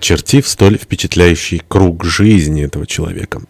очертив столь впечатляющий круг жизни этого человека.